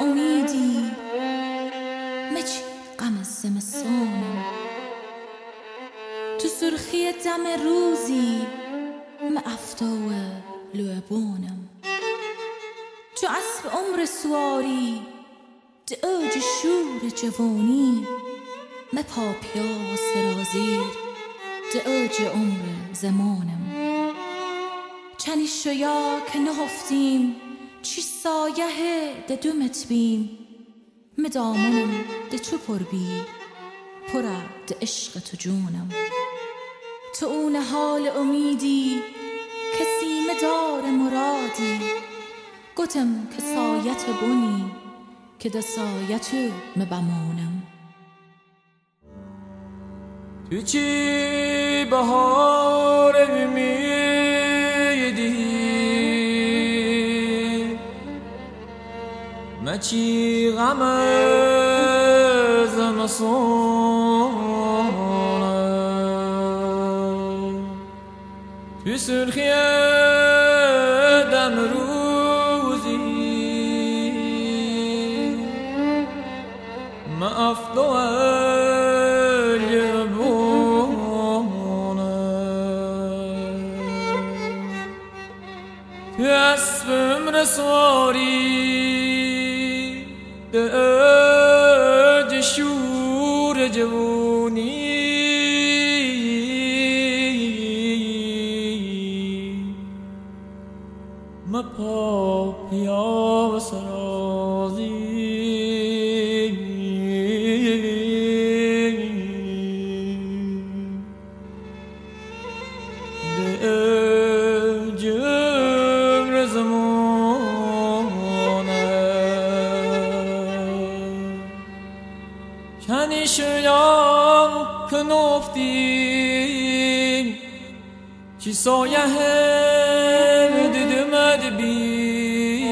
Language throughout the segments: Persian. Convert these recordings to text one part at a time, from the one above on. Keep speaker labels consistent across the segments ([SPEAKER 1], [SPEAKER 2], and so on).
[SPEAKER 1] امیدی. مچی غم زمستانم؟ تو سرخی دم روزی م افتاو لعبانم تو اسب عمر سواری د اوج شور جوانی م پاپیا و سرازیر د اوج عمر زمانم. چنی شویا که نهفتیم چی سایه ده دومت بیم مدامونم ده تو پر بی پره ده عشق تو جونم. تو اون حال امیدی کسی مدار مرادی. گتم که سایت بونی که ده سایت مبمونم
[SPEAKER 2] تو چی بهار چی غم زمستان تو سرخی دم روزی ما پا پیا سرازی شیام که نفتیم چی سایه دیدمد بی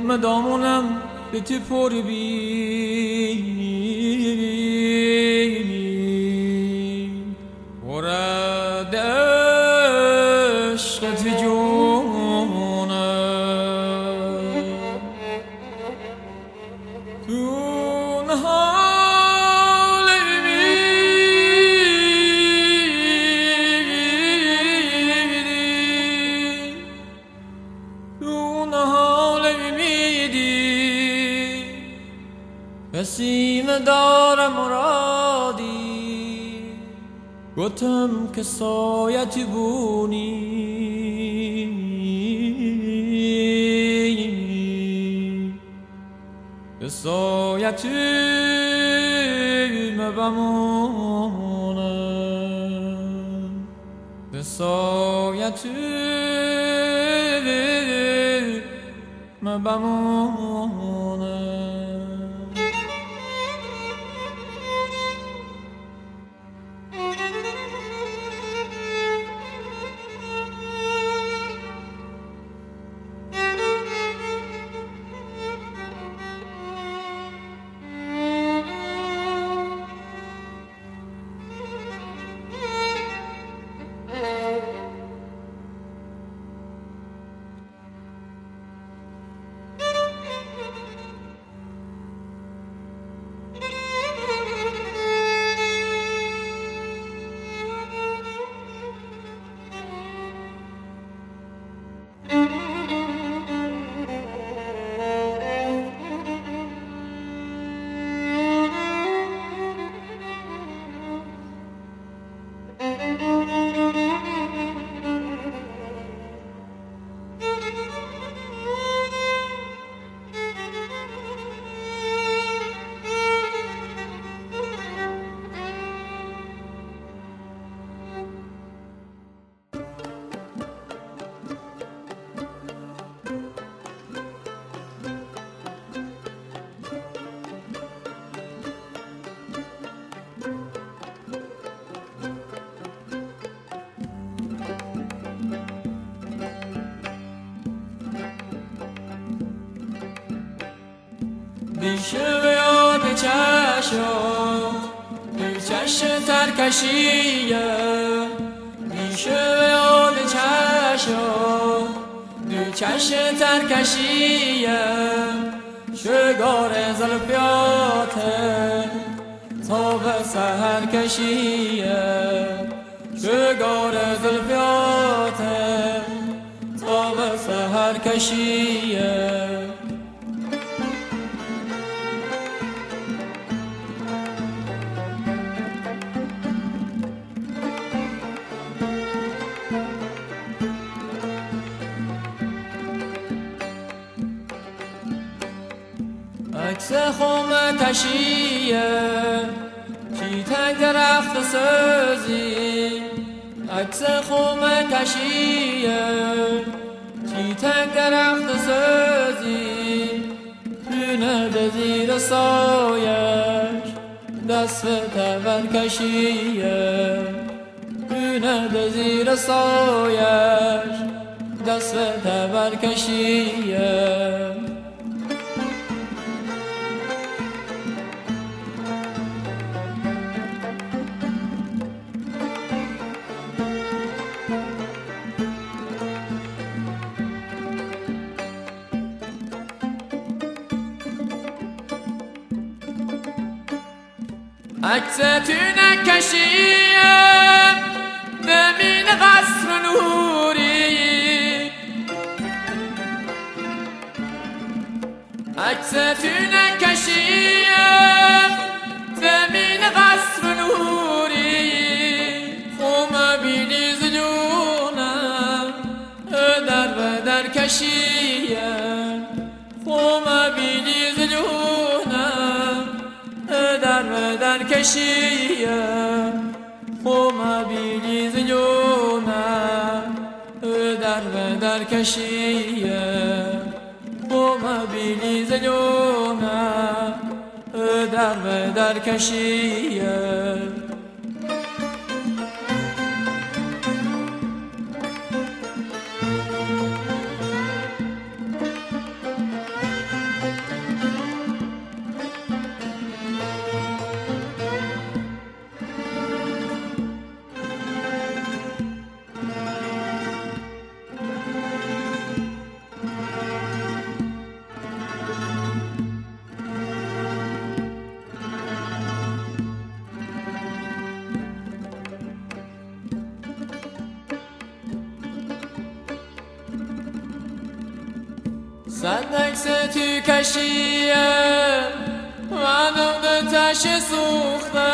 [SPEAKER 2] مدامونم به تو پر بی گتم که سایت بونی که سایت مبمونم که بیشه به یاد چشم. بی چشم ترکشیه. بیشه به یاد چشم. بی چشم چش ترکشیه. شگار زلفیاته تا به سهر کشیه. شگار زلفیاته تا به سهر کشیه. عکس خم کشیه چی تنگ درخت سازی؟ عکس خم کشیه چی تنگ درخت سازی؟ دونه به زیر سایش دست به تبر کشیه. دونه به زیر سایش دست به تبر کشیه. عکس تو نکشیم ببین قصر نوری خوم بینی زجونم در و در کشیم خوم بینی زجونم در و در کشیه خوم بینی زنونم در و در خوم بینی زنونم در و در کشیه صد عکس تو کشیه منم تش سوخته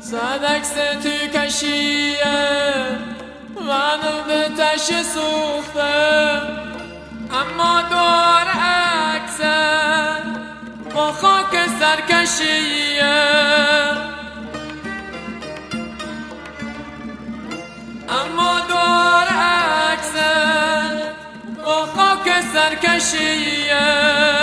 [SPEAKER 2] صد عکس تو کشیه منم تش سوخته اما دور عکس با مركشيه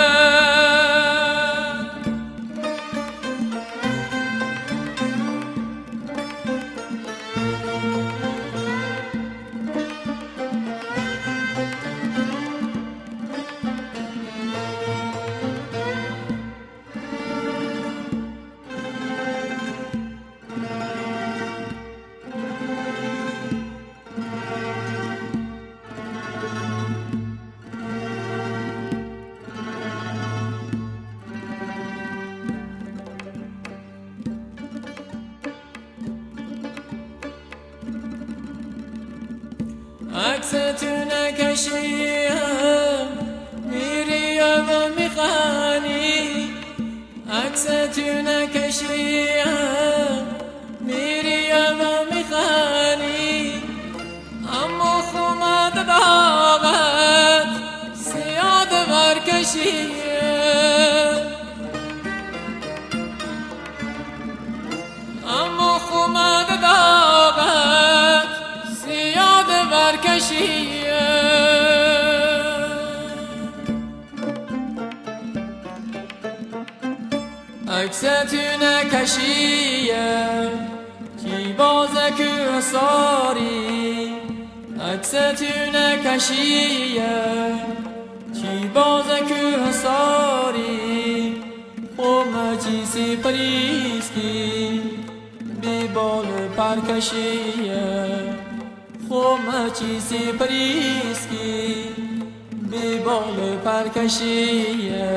[SPEAKER 2] نکشیم میری و میخانی عکس تو نکشیم میری و میخانی اما خمد داغت سیاد ورکشیه اما خمد داغت سیاد ورکشیه عکس تو نکشیه کی بازک ساری عکس تو نکشیه کی بازک ساری خم چیزی پریسکی بی بال پرکشیه. خم چیزی پریسکی بی بال پرکشیه.